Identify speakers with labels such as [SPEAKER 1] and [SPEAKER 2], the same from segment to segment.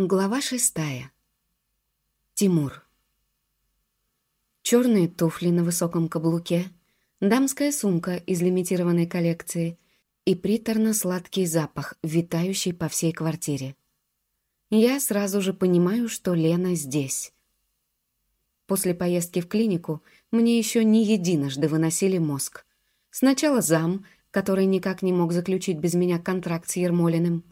[SPEAKER 1] Глава шестая. Тимур. Черные туфли на высоком каблуке, дамская сумка из лимитированной коллекции и приторно-сладкий запах, витающий по всей квартире. Я сразу же понимаю, что Лена здесь. После поездки в клинику мне еще не единожды выносили мозг. Сначала зам, который никак не мог заключить без меня контракт с Ермолиным,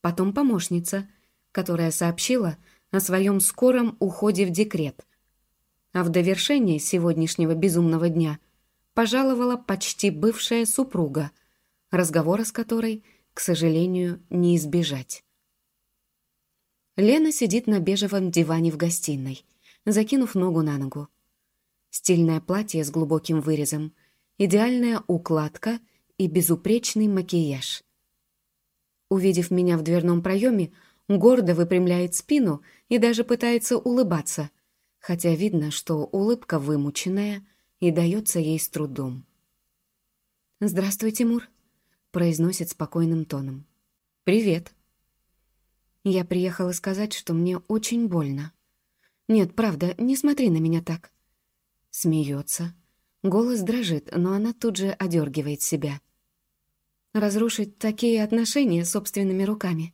[SPEAKER 1] потом помощница — которая сообщила о своем скором уходе в декрет. А в довершение сегодняшнего безумного дня пожаловала почти бывшая супруга, разговора с которой, к сожалению, не избежать. Лена сидит на бежевом диване в гостиной, закинув ногу на ногу. Стильное платье с глубоким вырезом, идеальная укладка и безупречный макияж. Увидев меня в дверном проеме, гордо выпрямляет спину и даже пытается улыбаться, хотя видно, что улыбка вымученная и дается ей с трудом. «Здравствуй, Тимур», — произносит спокойным тоном. «Привет». Я приехала сказать, что мне очень больно. «Нет, правда, не смотри на меня так». Смеется. Голос дрожит, но она тут же одергивает себя. Разрушить такие отношения собственными руками —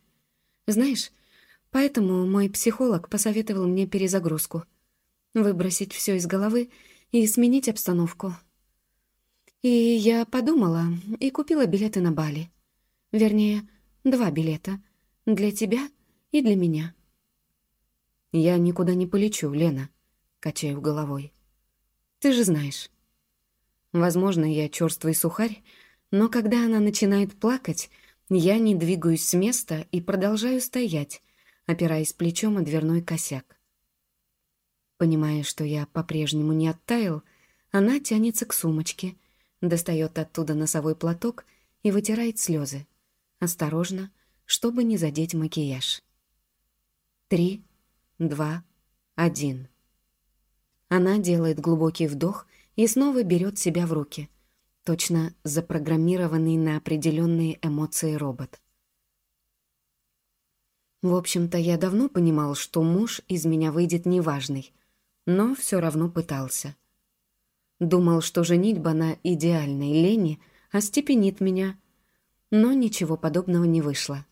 [SPEAKER 1] знаешь, поэтому мой психолог посоветовал мне перезагрузку. Выбросить все из головы и сменить обстановку. И я подумала и купила билеты на Бали. Вернее, два билета. Для тебя и для меня. «Я никуда не полечу, Лена», — качаю головой. «Ты же знаешь». Возможно, я чёрствый сухарь, но когда она начинает плакать, я не двигаюсь с места и продолжаю стоять, опираясь плечом о дверной косяк. Понимая, что я по-прежнему не оттаял, она тянется к сумочке, достает оттуда носовой платок и вытирает слезы. Осторожно, чтобы не задеть макияж. Три, два, один. Она делает глубокий вдох и снова берет себя в руки — точно запрограммированный на определенные эмоции робот. В общем-то, я давно понимал, что муж из меня выйдет неважный, но все равно пытался. Думал, что женитьба на идеальной Лене остепенит меня, но ничего подобного не вышло.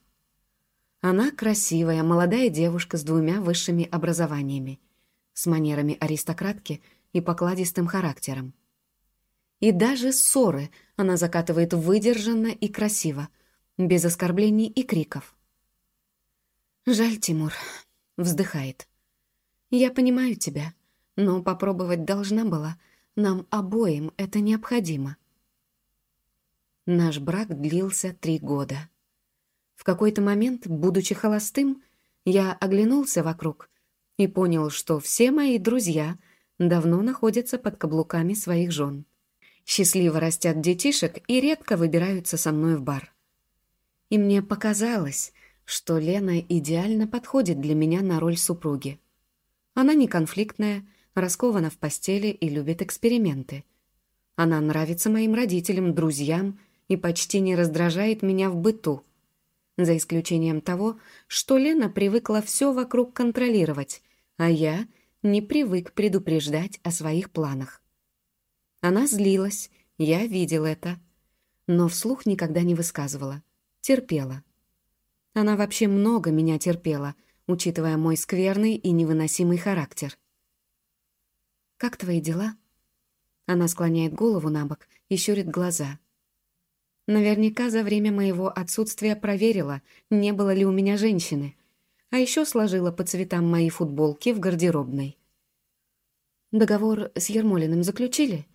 [SPEAKER 1] Она красивая, молодая девушка с двумя высшими образованиями, с манерами аристократки и покладистым характером. И даже ссоры она закатывает выдержанно и красиво, без оскорблений и криков. «Жаль, Тимур», — вздыхает. «Я понимаю тебя, но попробовать должна была. Нам обоим это необходимо». Наш брак длился три года. В какой-то момент, будучи холостым, я оглянулся вокруг и понял, что все мои друзья давно находятся под каблуками своих жен счастливо растят детишек и редко выбираются со мной в бар. И мне показалось, что Лена идеально подходит для меня на роль супруги. Она не конфликтная, раскована в постели и любит эксперименты. Она нравится моим родителям, друзьям и почти не раздражает меня в быту, за исключением того, что Лена привыкла все вокруг контролировать, а я не привык предупреждать о своих планах. Она злилась, я видел это. Но вслух никогда не высказывала. Терпела. Она вообще много меня терпела, учитывая мой скверный и невыносимый характер. «Как твои дела?» Она склоняет голову на бок и щурит глаза. Наверняка за время моего отсутствия проверила, не было ли у меня женщины, а еще сложила по цветам мои футболки в гардеробной. «Договор с Ермолиным заключили?»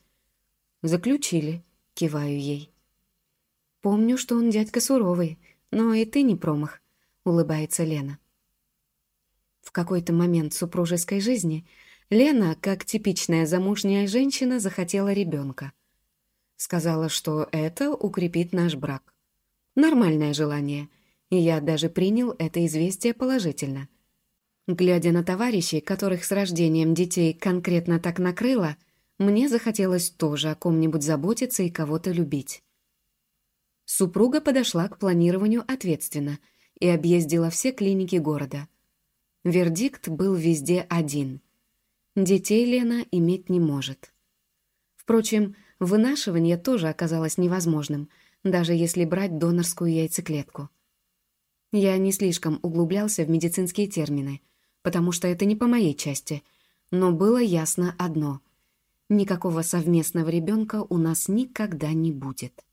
[SPEAKER 1] «Заключили», — киваю ей. «Помню, что он дядька суровый, но и ты не промах», — улыбается Лена. В какой-то момент супружеской жизни Лена, как типичная замужняя женщина, захотела ребенка. Сказала, что это укрепит наш брак. Нормальное желание, и я даже принял это известие положительно. Глядя на товарищей, которых с рождением детей конкретно так накрыло, мне захотелось тоже о ком-нибудь заботиться и кого-то любить. Супруга подошла к планированию ответственно и объездила все клиники города. Вердикт был везде один. Детей Лена иметь не может. Впрочем, вынашивание тоже оказалось невозможным, даже если брать донорскую яйцеклетку. Я не слишком углублялся в медицинские термины, потому что это не по моей части, но было ясно одно — Никакого совместного ребенка у нас никогда не будет.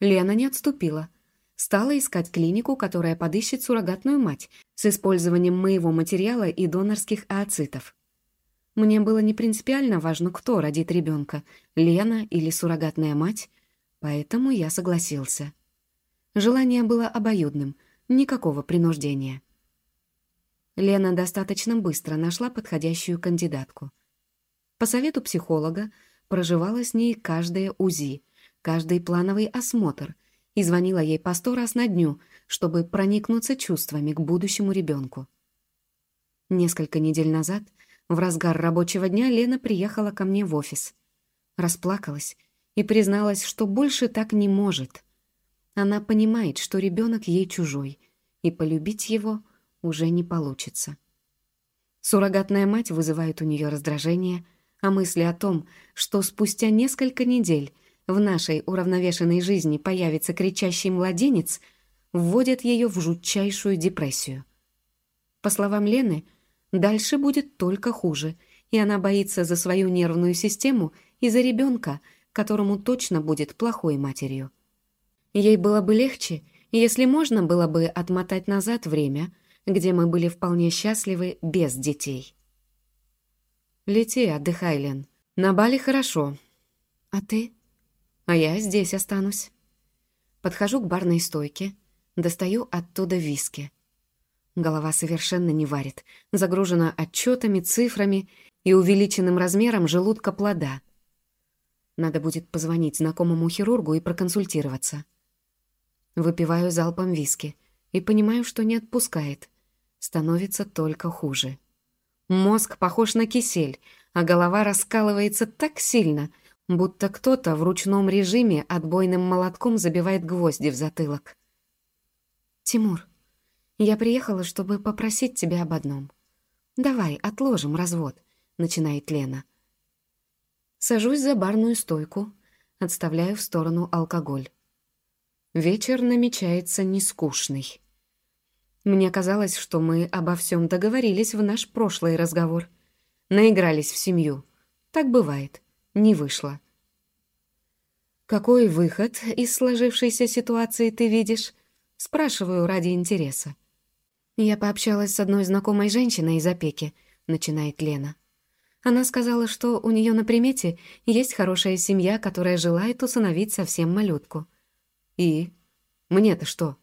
[SPEAKER 1] Лена не отступила. Стала искать клинику, которая подыщет суррогатную мать с использованием моего материала и донорских ооцитов. Мне было не принципиально важно, кто родит ребенка, Лена или суррогатная мать, поэтому я согласился. Желание было обоюдным, никакого принуждения. Лена достаточно быстро нашла подходящую кандидатку. По совету психолога проживала с ней каждое УЗИ, каждый плановый осмотр и звонила ей по сто раз на дню, чтобы проникнуться чувствами к будущему ребенку. Несколько недель назад, в разгар рабочего дня, Лена приехала ко мне в офис. Расплакалась и призналась, что больше так не может. Она понимает, что ребенок ей чужой, и полюбить его уже не получится. Суррогатная мать вызывает у нее раздражение – а мысли о том, что спустя несколько недель в нашей уравновешенной жизни появится кричащий младенец, вводят ее в жутчайшую депрессию. По словам Лены, дальше будет только хуже, и она боится за свою нервную систему и за ребенка, которому точно будет плохой матерью. Ей было бы легче, если можно было бы отмотать назад время, где мы были вполне счастливы без детей. «Лети, отдыхай, Лен. На Бали хорошо. А ты?» «А я здесь останусь». Подхожу к барной стойке, достаю оттуда виски. Голова совершенно не варит, загружена отчетами, цифрами и увеличенным размером желудка плода. Надо будет позвонить знакомому хирургу и проконсультироваться. Выпиваю залпом виски и понимаю, что не отпускает. Становится только хуже. Мозг похож на кисель, а голова раскалывается так сильно, будто кто-то в ручном режиме отбойным молотком забивает гвозди в затылок. «Тимур, я приехала, чтобы попросить тебя об одном. Давай, отложим развод», — начинает Лена. Сажусь за барную стойку, отставляю в сторону алкоголь. Вечер намечается нескучный. Мне казалось, что мы обо всем договорились в наш прошлый разговор. Наигрались в семью. Так бывает. Не вышло. «Какой выход из сложившейся ситуации ты видишь?» Спрашиваю ради интереса. «Я пообщалась с одной знакомой женщиной из опеки», — начинает Лена. Она сказала, что у нее на примете есть хорошая семья, которая желает усыновить совсем малютку. «И? Мне-то что?»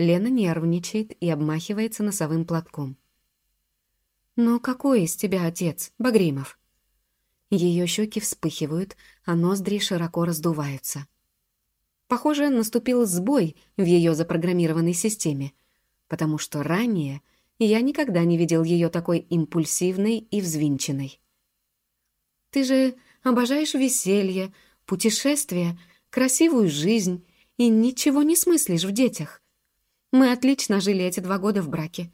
[SPEAKER 1] Лена нервничает и обмахивается носовым платком. «Но какой из тебя отец, Багримов?» Ее щеки вспыхивают, а ноздри широко раздуваются. Похоже, наступил сбой в ее запрограммированной системе, потому что ранее я никогда не видел ее такой импульсивной и взвинченной. «Ты же обожаешь веселье, путешествия, красивую жизнь и ничего не смыслишь в детях. Мы отлично жили эти два года в браке.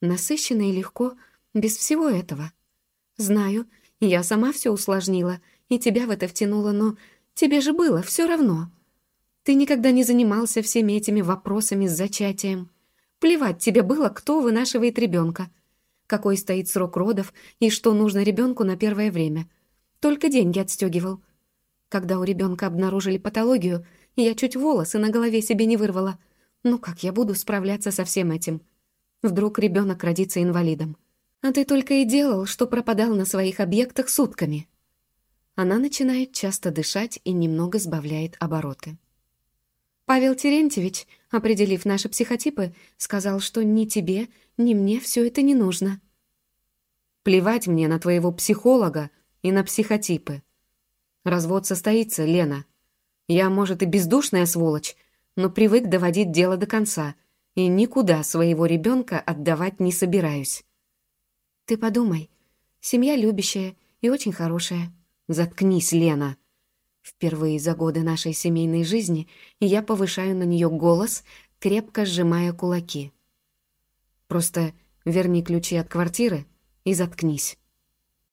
[SPEAKER 1] Насыщенно и легко, без всего этого. Знаю, я сама все усложнила, и тебя в это втянула, но тебе же было все равно. Ты никогда не занимался всеми этими вопросами с зачатием. Плевать тебе было, кто вынашивает ребенка, какой стоит срок родов и что нужно ребенку на первое время. Только деньги отстегивал. Когда у ребенка обнаружили патологию, я чуть волосы на голове себе не вырвала — ну как я буду справляться со всем этим? Вдруг ребенок родится инвалидом. А ты только и делал, что пропадал на своих объектах сутками. Она начинает часто дышать и немного сбавляет обороты. Павел Терентьевич, определив наши психотипы, сказал, что ни тебе, ни мне все это не нужно. Плевать мне на твоего психолога и на психотипы. Развод состоится, Лена. Я, может, и бездушная сволочь, но привык доводить дело до конца и никуда своего ребенка отдавать не собираюсь. Ты подумай, семья любящая и очень хорошая. Заткнись, Лена. Впервые за годы нашей семейной жизни я повышаю на нее голос, крепко сжимая кулаки. Просто Верни ключи от квартиры и заткнись.